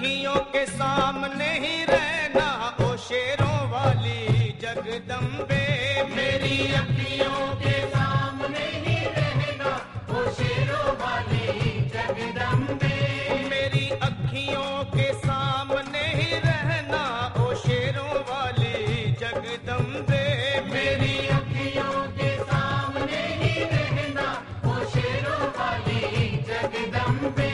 सखियों के सामने ही रहना ओ शेरों वाली जगदम्बे। मेरी अखियों के सामने ही रहना ओ शेरों वाली जगदम्बे। मेरी अखियों के सामने ही रहना ओ शेरों वाली जगदम्बे। मेरी अखियों के सामने ही रहना ओ शेरों वाली जगदम्बे।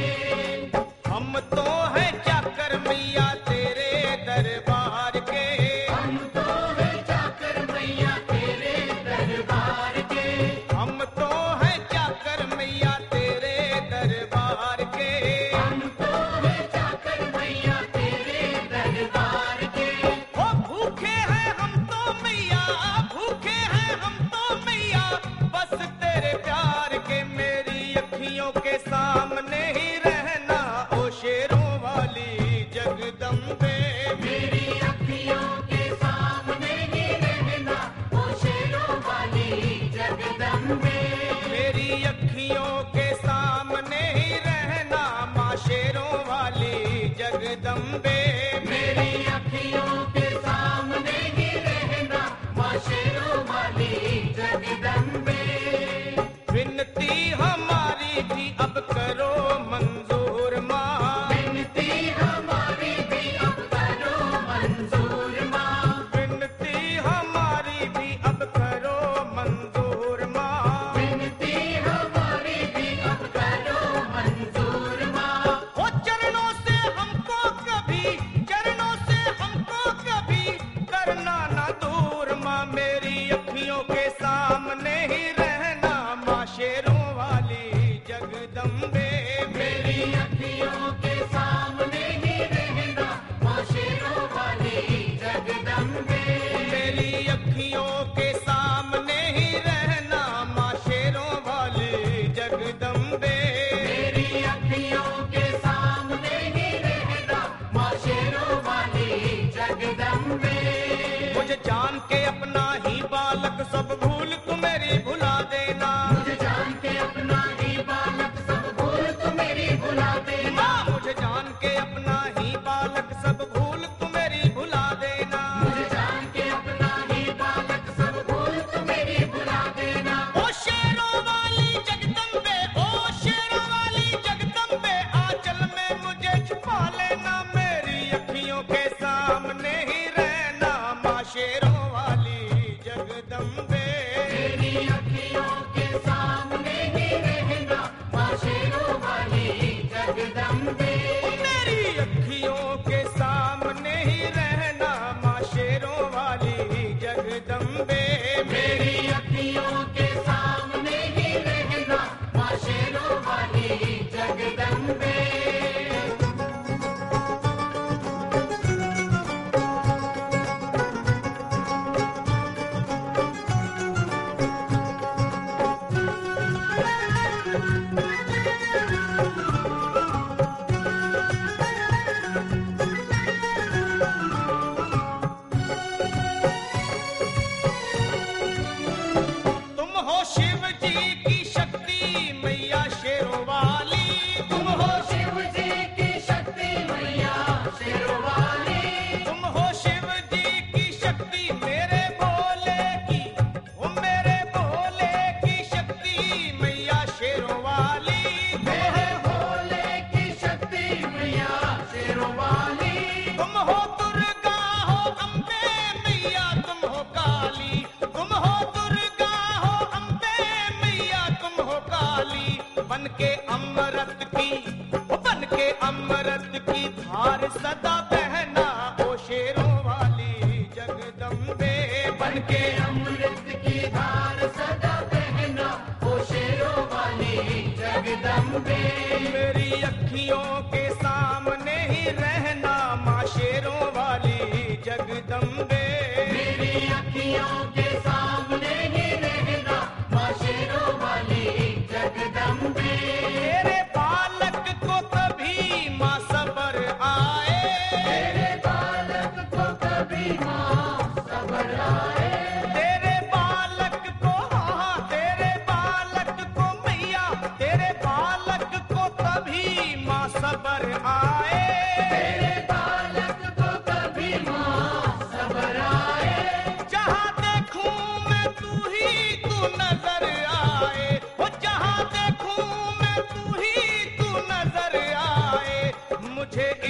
जगदम्बे मुझे जान के अपना ही बालक सब अमृत की धार सदा बहना ओ शेरों वाली जगदम्बे बनके। अमृत की धार सदा बहना ओ शेरों वाली जगदम्बे। मेरी अखियों के मुझे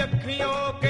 अखियों के